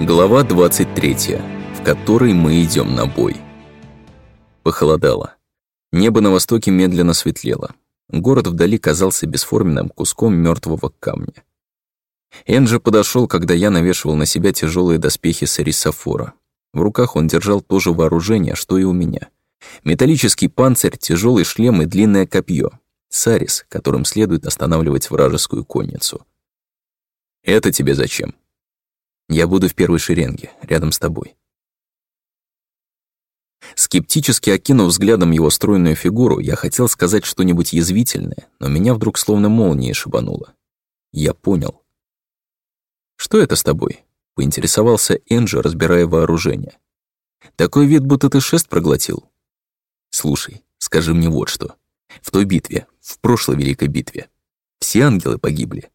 Глава 23, в которой мы идем на бой. Похолодало. Небо на востоке медленно светлело. Город вдали казался бесформенным куском мертвого камня. Энджи подошел, когда я навешивал на себя тяжелые доспехи Сарисофора. В руках он держал то же вооружение, что и у меня. Металлический панцирь, тяжелый шлем и длинное копье. Сарис, которым следует останавливать вражескую конницу. «Это тебе зачем?» «Я буду в первой шеренге, рядом с тобой». Скептически окинув взглядом его стройную фигуру, я хотел сказать что-нибудь язвительное, но меня вдруг словно молнией шибануло. Я понял. «Что это с тобой?» — поинтересовался Энджи, разбирая вооружение. «Такой вид, будто ты шест проглотил». «Слушай, скажи мне вот что. В той битве, в прошлой великой битве, все ангелы погибли».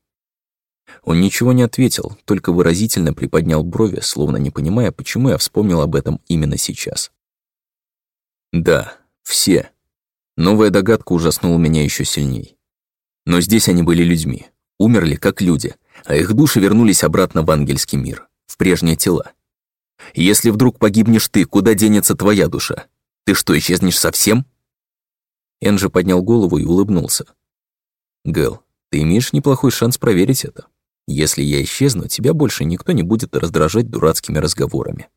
Он ничего не ответил, только выразительно приподнял брови, словно не понимая, почему я вспомнил об этом именно сейчас. Да, все. Новая догадка ужаснула меня еще сильней. Но здесь они были людьми, умерли как люди, а их души вернулись обратно в ангельский мир, в прежние тела. Если вдруг погибнешь ты, куда денется твоя душа? Ты что, исчезнешь совсем? Энджи поднял голову и улыбнулся. Гэл, ты имеешь неплохой шанс проверить это. Если я исчезну, тебя больше никто не будет раздражать дурацкими разговорами.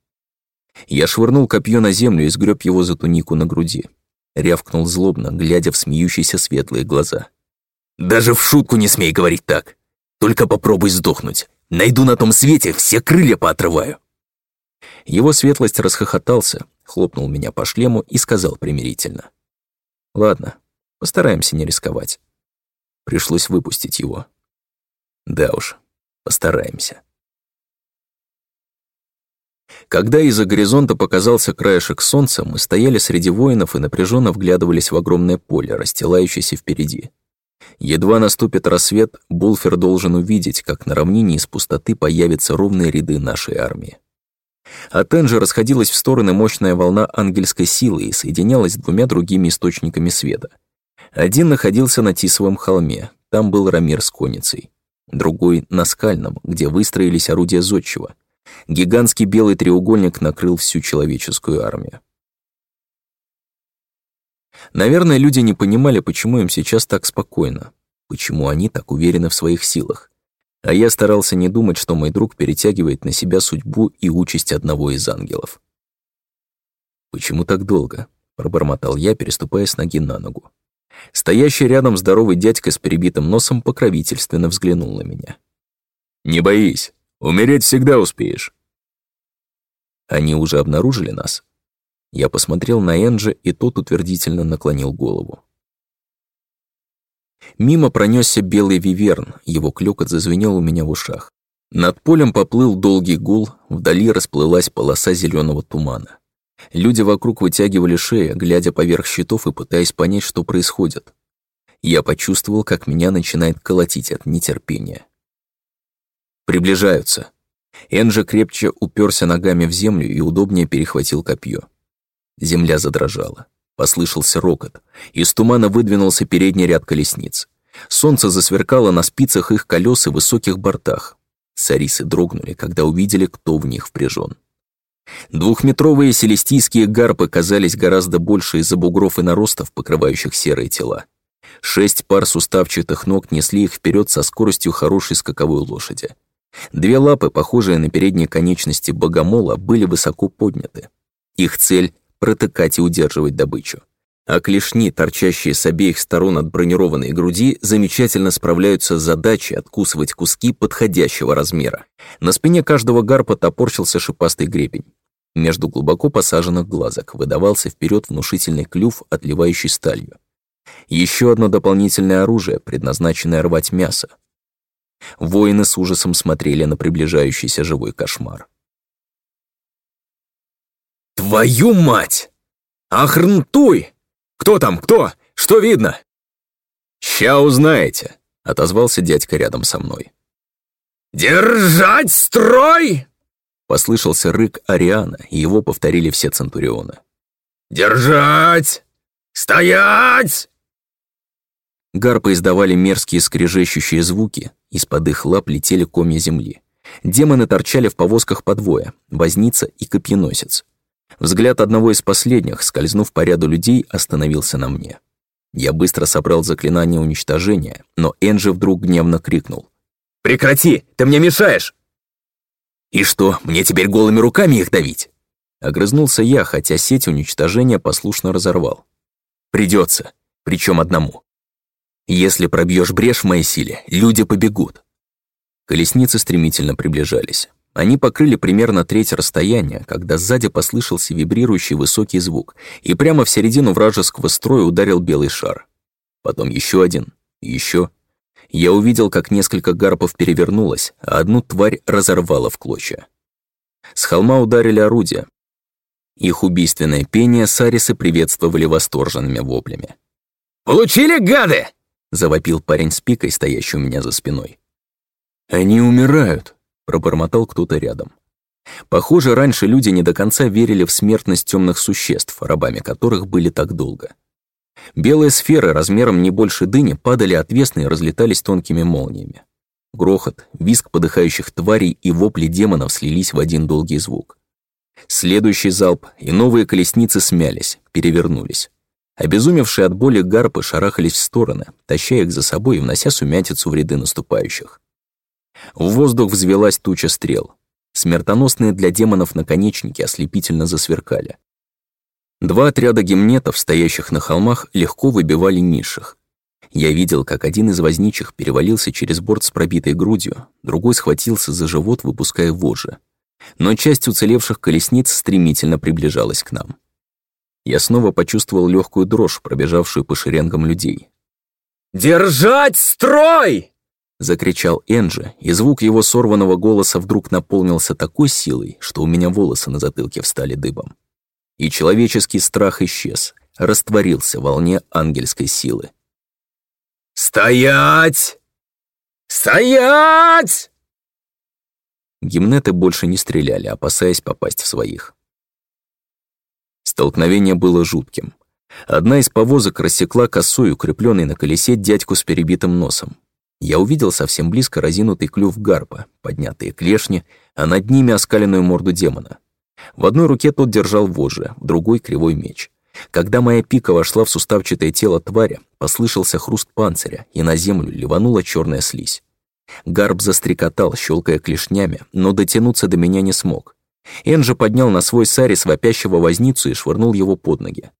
Я швырнул копье на землю и сгреб его за тунику на груди. Рявкнул злобно, глядя в смеющиеся светлые глаза. «Даже в шутку не смей говорить так! Только попробуй сдохнуть! Найду на том свете, все крылья поотрываю!» Его светлость расхохотался, хлопнул меня по шлему и сказал примирительно. «Ладно, постараемся не рисковать». Пришлось выпустить его. Да уж, постараемся. Когда из-за горизонта показался краешек солнца, мы стояли среди воинов и напряженно вглядывались в огромное поле, расстилающееся впереди. Едва наступит рассвет, Булфер должен увидеть, как на равнине из пустоты появятся ровные ряды нашей армии. От Энджи расходилась в стороны мощная волна ангельской силы и соединялась с двумя другими источниками света. Один находился на Тисовом холме, там был Рамир с конницей. Другой — на Скальном, где выстроились орудия Зодчего — Гигантский белый треугольник накрыл всю человеческую армию. Наверное, люди не понимали, почему им сейчас так спокойно, почему они так уверены в своих силах. А я старался не думать, что мой друг перетягивает на себя судьбу и участь одного из ангелов. «Почему так долго?» — пробормотал я, переступая с ноги на ногу. Стоящий рядом здоровый дядька с перебитым носом покровительственно взглянул на меня. «Не боись, Умереть всегда успеешь. Они уже обнаружили нас. Я посмотрел на Энджи, и тот утвердительно наклонил голову. Мимо пронесся белый виверн, его клёкот зазвенел у меня в ушах. Над полем поплыл долгий гул, вдали расплылась полоса зеленого тумана. Люди вокруг вытягивали шеи, глядя поверх щитов и пытаясь понять, что происходит. Я почувствовал, как меня начинает колотить от нетерпения. Приближаются. Энджи крепче уперся ногами в землю и удобнее перехватил копье. Земля задрожала. Послышался рокот. Из тумана выдвинулся передний ряд колесниц. Солнце засверкало на спицах их колес и высоких бортах. Сарисы дрогнули, когда увидели, кто в них впряжен. Двухметровые селестийские гарпы казались гораздо больше из-за бугров и наростов, покрывающих серые тела. Шесть пар суставчатых ног несли их вперед со скоростью хорошей скаковой лошади. Две лапы, похожие на передние конечности богомола, были высоко подняты. Их цель — протыкать и удерживать добычу. А клешни, торчащие с обеих сторон от бронированной груди, замечательно справляются с задачей откусывать куски подходящего размера. На спине каждого гарпа топорщился шипастый гребень. Между глубоко посаженных глазок выдавался вперед внушительный клюв, отливающий сталью. Еще одно дополнительное оружие, предназначенное рвать мясо, Воины с ужасом смотрели на приближающийся живой кошмар. «Твою мать! Ахрнтуй! Кто там, кто? Что видно?» «Ща узнаете», — отозвался дядька рядом со мной. «Держать строй!» Послышался рык Ариана, и его повторили все центурионы. «Держать! Стоять!» Гарпы издавали мерзкие скрежещущие звуки, из-под их лап летели комья земли. Демоны торчали в повозках по двое, возница и копьеносец. Взгляд одного из последних, скользнув по ряду людей, остановился на мне. Я быстро собрал заклинание уничтожения, но Энджи вдруг гневно крикнул. «Прекрати! Ты мне мешаешь!» «И что, мне теперь голыми руками их давить?» Огрызнулся я, хотя сеть уничтожения послушно разорвал. Придется, причем одному. Если пробьешь брешь в моей силе, люди побегут. Колесницы стремительно приближались. Они покрыли примерно треть расстояния, когда сзади послышался вибрирующий высокий звук, и прямо в середину вражеского строя ударил белый шар. Потом еще один, еще. Я увидел, как несколько гарпов перевернулось, а одну тварь разорвало в клочья. С холма ударили орудия. Их убийственное пение сарисы приветствовали восторженными воплями. «Получили, гады!» — завопил парень с пикой, стоящий у меня за спиной. «Они умирают», — пробормотал кто-то рядом. Похоже, раньше люди не до конца верили в смертность темных существ, рабами которых были так долго. Белые сферы размером не больше дыни падали отвесно и разлетались тонкими молниями. Грохот, визг подыхающих тварей и вопли демонов слились в один долгий звук. Следующий залп, и новые колесницы смялись, перевернулись. Обезумевшие от боли гарпы шарахались в стороны, таща их за собой и внося сумятицу в ряды наступающих. В воздух взвелась туча стрел. Смертоносные для демонов наконечники ослепительно засверкали. Два отряда гимнетов, стоящих на холмах, легко выбивали низших. Я видел, как один из возничих перевалился через борт с пробитой грудью, другой схватился за живот, выпуская вожжи. Но часть уцелевших колесниц стремительно приближалась к нам. Я снова почувствовал легкую дрожь, пробежавшую по шеренгам людей. «Держать строй!» Закричал Энджи, и звук его сорванного голоса вдруг наполнился такой силой, что у меня волосы на затылке встали дыбом. И человеческий страх исчез, растворился в волне ангельской силы. «Стоять! Стоять!» Гимнеты больше не стреляли, опасаясь попасть в своих. Столкновение было жутким. Одна из повозок рассекла косой, укрепленный на колесе дядьку с перебитым носом. Я увидел совсем близко разинутый клюв гарпа, поднятые клешни, а над ними оскаленную морду демона. В одной руке тот держал вожжи, в другой — кривой меч. Когда моя пика вошла в суставчатое тело твари, послышался хруст панциря, и на землю ливанула черная слизь. Гарп застрекотал, щелкая клешнями, но дотянуться до меня не смог. Энджи поднял на свой сарис вопящего возницу и швырнул его под ноги.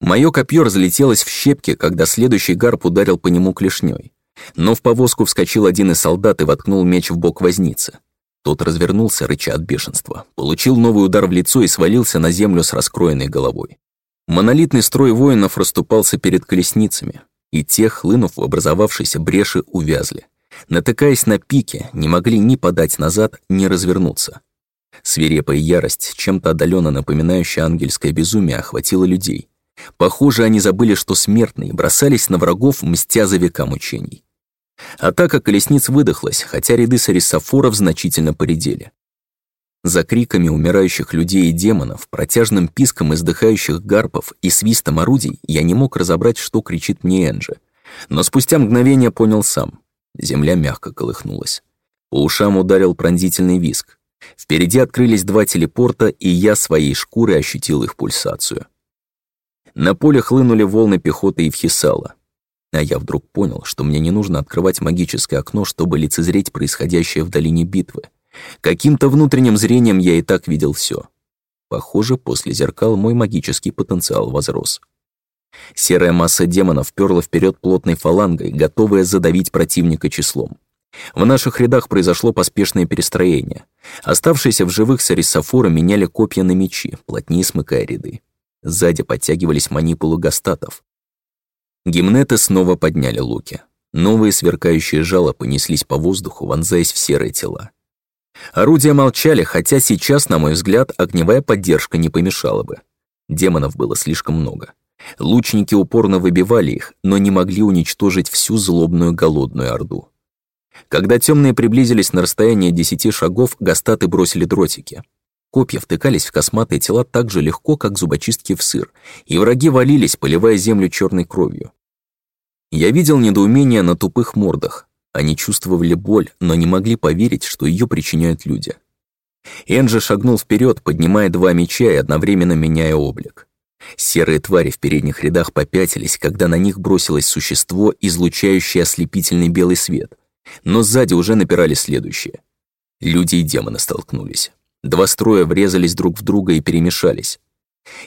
Мое копье разлетелось в щепки, когда следующий гарп ударил по нему клешней. Но в повозку вскочил один из солдат и воткнул меч в бок возницы. Тот развернулся, рыча от бешенства, получил новый удар в лицо и свалился на землю с раскроенной головой. Монолитный строй воинов расступался перед колесницами, и те, хлынув в образовавшейся бреши, увязли. Натыкаясь на пики, не могли ни подать назад, ни развернуться. Свирепая ярость, чем-то отдаленно напоминающая ангельское безумие, охватила людей. Похоже, они забыли, что смертные бросались на врагов, мстя за века мучений. Атака колесниц выдохлась, хотя ряды сарисофоров значительно поредели. За криками умирающих людей и демонов, протяжным писком издыхающих гарпов и свистом орудий я не мог разобрать, что кричит мне Энджи. Но спустя мгновение понял сам. Земля мягко колыхнулась. По ушам ударил пронзительный виск. Впереди открылись два телепорта, и я своей шкурой ощутил их пульсацию. На поле хлынули волны пехоты и вхисала. А я вдруг понял, что мне не нужно открывать магическое окно, чтобы лицезреть происходящее в долине битвы. Каким-то внутренним зрением я и так видел все. Похоже, после зеркал мой магический потенциал возрос. Серая масса демонов перла вперед плотной фалангой, готовая задавить противника числом. В наших рядах произошло поспешное перестроение. Оставшиеся в живых сарисофоры меняли копья на мечи, плотнее смыкая ряды. Сзади подтягивались манипулы гастатов. Гимнеты снова подняли луки. Новые сверкающие жало понеслись по воздуху, вонзаясь в серые тела. Орудия молчали, хотя сейчас, на мой взгляд, огневая поддержка не помешала бы. Демонов было слишком много. Лучники упорно выбивали их, но не могли уничтожить всю злобную голодную орду. Когда темные приблизились на расстояние десяти шагов, гастаты бросили дротики. Копья втыкались в косматые тела так же легко, как зубочистки в сыр, и враги валились, поливая землю черной кровью. Я видел недоумение на тупых мордах. Они чувствовали боль, но не могли поверить, что ее причиняют люди. Энджи шагнул вперед, поднимая два меча и одновременно меняя облик. Серые твари в передних рядах попятились, когда на них бросилось существо, излучающее ослепительный белый свет. Но сзади уже напирали следующие. Люди и демоны столкнулись. Два строя врезались друг в друга и перемешались.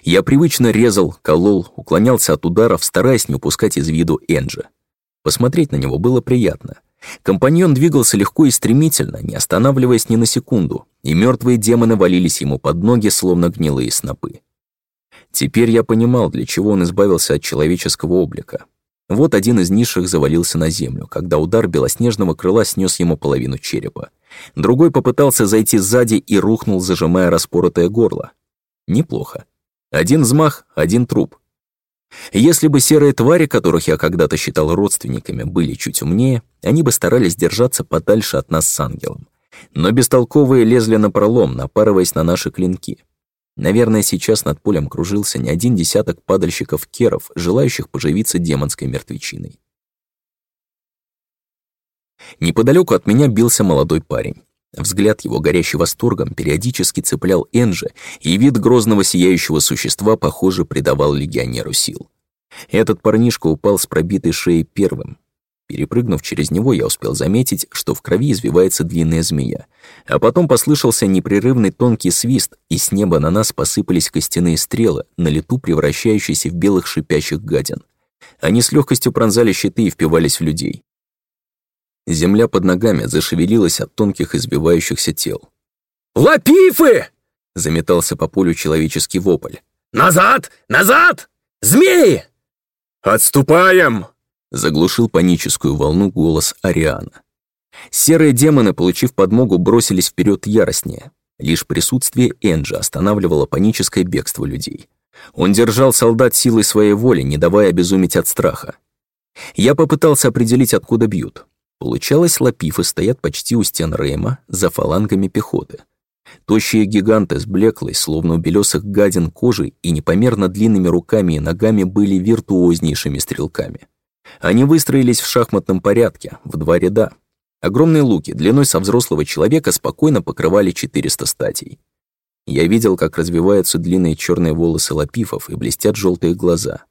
Я привычно резал, колол, уклонялся от ударов, стараясь не упускать из виду Энджа. Посмотреть на него было приятно. Компаньон двигался легко и стремительно, не останавливаясь ни на секунду, и мертвые демоны валились ему под ноги, словно гнилые снопы. Теперь я понимал, для чего он избавился от человеческого облика. Вот один из низших завалился на землю, когда удар белоснежного крыла снес ему половину черепа. Другой попытался зайти сзади и рухнул, зажимая распоротое горло. Неплохо. Один взмах, один труп. Если бы серые твари, которых я когда-то считал родственниками, были чуть умнее, они бы старались держаться подальше от нас с ангелом. Но бестолковые лезли на пролом, напарываясь на наши клинки. Наверное, сейчас над полем кружился не один десяток падальщиков-керов, желающих поживиться демонской мертвечиной. Неподалеку от меня бился молодой парень. Взгляд его, горящий восторгом, периодически цеплял Энджи, и вид грозного сияющего существа, похоже, придавал легионеру сил. Этот парнишка упал с пробитой шеей первым. Перепрыгнув через него, я успел заметить, что в крови извивается длинная змея. А потом послышался непрерывный тонкий свист, и с неба на нас посыпались костяные стрелы, на лету превращающиеся в белых шипящих гадин. Они с легкостью пронзали щиты и впивались в людей. Земля под ногами зашевелилась от тонких избивающихся тел. «Лапифы!» — заметался по полю человеческий вопль. «Назад! Назад! Змеи!» «Отступаем!» — заглушил паническую волну голос Ариана. Серые демоны, получив подмогу, бросились вперед яростнее. Лишь присутствие Энджи останавливало паническое бегство людей. Он держал солдат силой своей воли, не давая обезуметь от страха. Я попытался определить, откуда бьют. Получалось, лапифы стоят почти у стен Рейма, за фалангами пехоты. Тощие гиганты с блеклой, словно у белесых гадин кожей и непомерно длинными руками и ногами были виртуознейшими стрелками. Они выстроились в шахматном порядке, в два ряда. Огромные луки, длиной со взрослого человека, спокойно покрывали 400 статей. Я видел, как развиваются длинные черные волосы лапифов и блестят желтые глаза.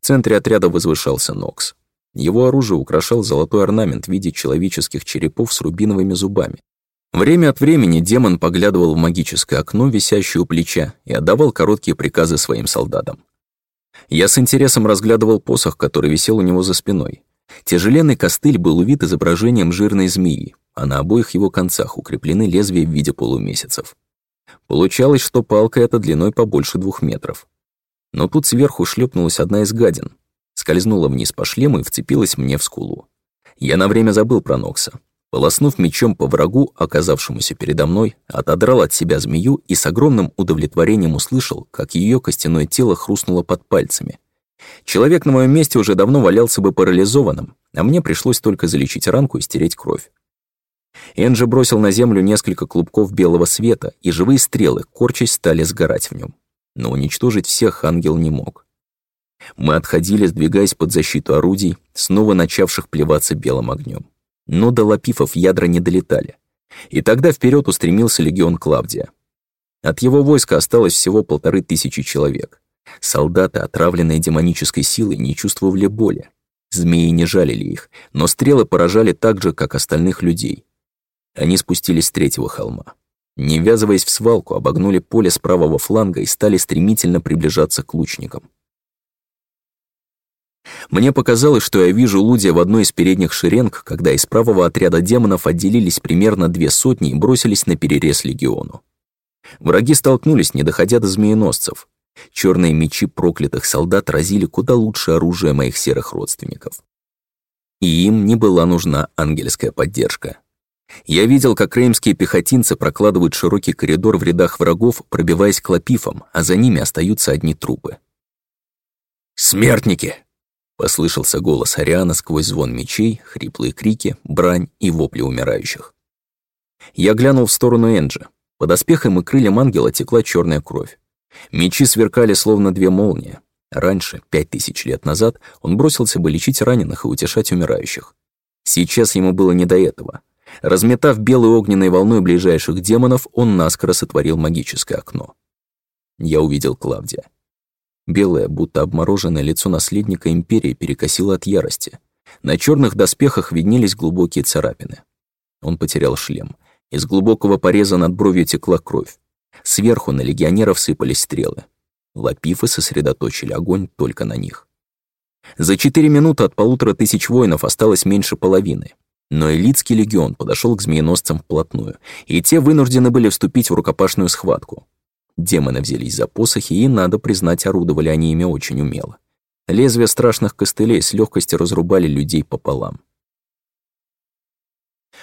В центре отряда возвышался Нокс. Его оружие украшал золотой орнамент в виде человеческих черепов с рубиновыми зубами. Время от времени демон поглядывал в магическое окно, висящее у плеча, и отдавал короткие приказы своим солдатам. Я с интересом разглядывал посох, который висел у него за спиной. Тяжеленный костыль был увит изображением жирной змеи, а на обоих его концах укреплены лезвия в виде полумесяцев. Получалось, что палка эта длиной побольше двух метров. Но тут сверху шлепнулась одна из гадин, скользнула вниз по шлему и вцепилась мне в скулу. Я на время забыл про Нокса. Полоснув мечом по врагу, оказавшемуся передо мной, отодрал от себя змею и с огромным удовлетворением услышал, как ее костяное тело хрустнуло под пальцами. Человек на моем месте уже давно валялся бы парализованным, а мне пришлось только залечить ранку и стереть кровь. Энджи бросил на землю несколько клубков белого света, и живые стрелы, корчась, стали сгорать в нем. Но уничтожить всех ангел не мог. Мы отходили, сдвигаясь под защиту орудий, снова начавших плеваться белым огнем. Но до лапифов ядра не долетали. И тогда вперед устремился легион Клавдия. От его войска осталось всего полторы тысячи человек. Солдаты, отравленные демонической силой, не чувствовали боли. Змеи не жалили их, но стрелы поражали так же, как остальных людей. Они спустились с третьего холма. Не ввязываясь в свалку, обогнули поле с правого фланга и стали стремительно приближаться к лучникам. Мне показалось, что я вижу Лудия в одной из передних шеренг, когда из правого отряда демонов отделились примерно две сотни и бросились на перерез легиону. Враги столкнулись, не доходя до змееносцев. Черные мечи проклятых солдат разили куда лучше оружия моих серых родственников. И им не была нужна ангельская поддержка. Я видел, как реймские пехотинцы прокладывают широкий коридор в рядах врагов, пробиваясь к лапифам, а за ними остаются одни трупы. «Смертники!» Послышался голос Ариана сквозь звон мечей, хриплые крики, брань и вопли умирающих. Я глянул в сторону Энджи. Под оспехом и крыльям ангела текла черная кровь. Мечи сверкали, словно две молнии. Раньше, пять тысяч лет назад, он бросился бы лечить раненых и утешать умирающих. Сейчас ему было не до этого. Разметав белой огненной волной ближайших демонов, он наскоро сотворил магическое окно. Я увидел Клавдия. Белое, будто обмороженное лицо наследника империи перекосило от ярости. На черных доспехах виднелись глубокие царапины. Он потерял шлем. Из глубокого пореза над бровью текла кровь. Сверху на легионеров сыпались стрелы. Лапифы сосредоточили огонь только на них. За четыре минуты от полутора тысяч воинов осталось меньше половины. Но элитский легион подошел к змееносцам вплотную, и те вынуждены были вступить в рукопашную схватку. Демоны взялись за посохи, и, надо признать, орудовали они ими очень умело. Лезвия страшных костылей с легкостью разрубали людей пополам.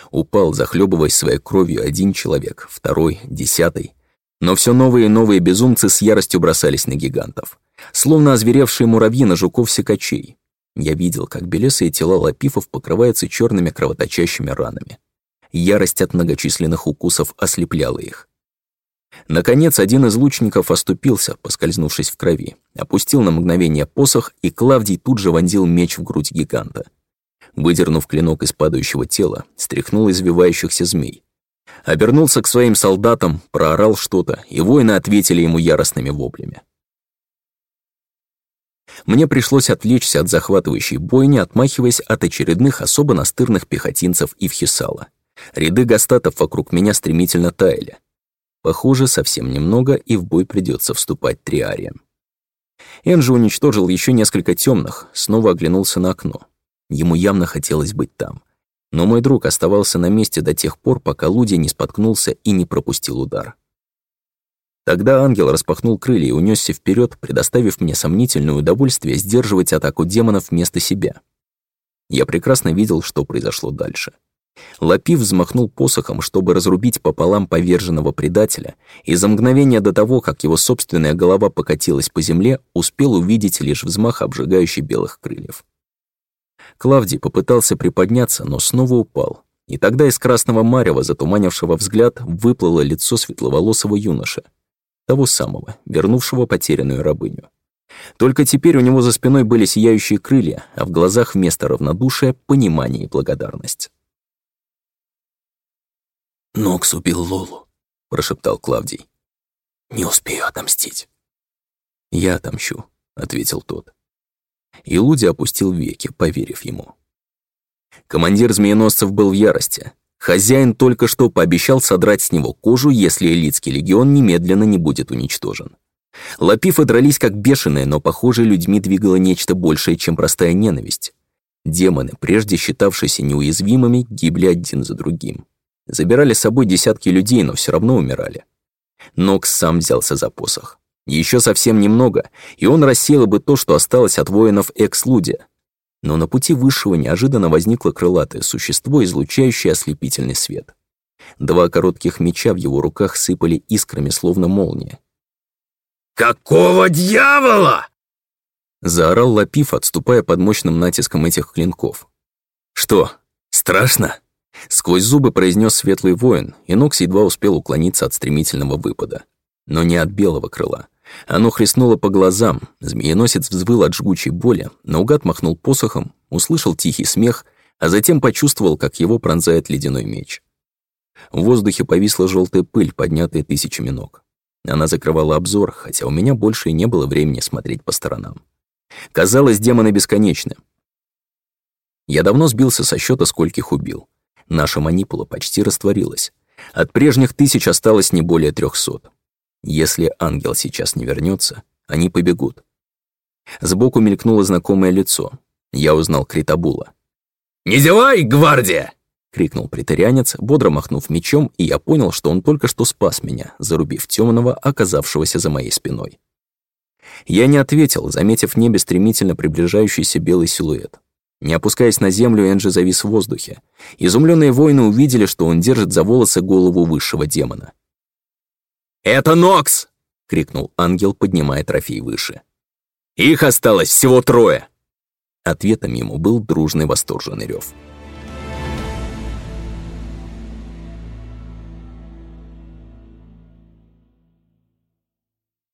Упал, захлебываясь своей кровью, один человек, второй, десятый. Но все новые и новые безумцы с яростью бросались на гигантов. Словно озверевшие муравьи на жуков-секачей. Я видел, как белесые тела лапифов покрываются черными кровоточащими ранами. Ярость от многочисленных укусов ослепляла их. Наконец, один из лучников оступился, поскользнувшись в крови, опустил на мгновение посох, и Клавдий тут же вонзил меч в грудь гиганта. Выдернув клинок из падающего тела, стряхнул извивающихся змей. Обернулся к своим солдатам, проорал что-то, и воины ответили ему яростными воплями. Мне пришлось отвлечься от захватывающей бойни, отмахиваясь от очередных особо настырных пехотинцев и вхисала. Ряды гастатов вокруг меня стремительно таяли. Похоже, совсем немного, и в бой придется вступать триарием. Энджи уничтожил еще несколько темных, снова оглянулся на окно. Ему явно хотелось быть там. Но мой друг оставался на месте до тех пор, пока Луди не споткнулся и не пропустил удар. Тогда ангел распахнул крылья и унесся вперед, предоставив мне сомнительное удовольствие сдерживать атаку демонов вместо себя. Я прекрасно видел, что произошло дальше. Лапив взмахнул посохом, чтобы разрубить пополам поверженного предателя, и за мгновение до того, как его собственная голова покатилась по земле, успел увидеть лишь взмах обжигающий белых крыльев. Клавдий попытался приподняться, но снова упал. И тогда из красного марева, затуманившего взгляд, выплыло лицо светловолосого юноши, того самого, вернувшего потерянную рабыню. Только теперь у него за спиной были сияющие крылья, а в глазах вместо равнодушия — понимание и благодарность. «Нокс убил Лолу», — прошептал Клавдий. «Не успею отомстить». «Я отомщу», — ответил тот. И Луди опустил веки, поверив ему. Командир змееносцев был в ярости. Хозяин только что пообещал содрать с него кожу, если элитский легион немедленно не будет уничтожен. Лапифы дрались как бешеные, но, похоже, людьми двигало нечто большее, чем простая ненависть. Демоны, прежде считавшиеся неуязвимыми, гибли один за другим. Забирали с собой десятки людей, но все равно умирали. Нокс сам взялся за посох. Еще совсем немного, и он рассеял бы то, что осталось от воинов Экс-Лудия. Но на пути высшего неожиданно возникло крылатое существо, излучающее ослепительный свет. Два коротких меча в его руках сыпали искрами, словно молния. «Какого дьявола?» Заорал Лапиф, отступая под мощным натиском этих клинков. «Что, страшно?» Сквозь зубы произнес светлый воин, и Нокс едва успел уклониться от стремительного выпада. Но не от белого крыла, оно хлестнуло по глазам, змееносец взвыл от жгучей боли, наугад махнул посохом, услышал тихий смех, а затем почувствовал, как его пронзает ледяной меч. В воздухе повисла желтая пыль, поднятая тысячами ног. Она закрывала обзор, хотя у меня больше и не было времени смотреть по сторонам. Казалось, демоны бесконечны. Я давно сбился со счета, скольких убил. Наша манипула почти растворилась. От прежних тысяч осталось не более трехсот. Если ангел сейчас не вернется, они побегут. Сбоку мелькнуло знакомое лицо. Я узнал Критабула. «Не зевай, гвардия!» — крикнул притарианец, бодро махнув мечом, и я понял, что он только что спас меня, зарубив темного, оказавшегося за моей спиной. Я не ответил, заметив в небе стремительно приближающийся белый силуэт. Не опускаясь на землю, Энджи завис в воздухе. Изумленные воины увидели, что он держит за волосы голову высшего демона. «Это Нокс!» — крикнул ангел, поднимая трофей выше. «Их осталось всего трое!» Ответом ему был дружный восторженный рев.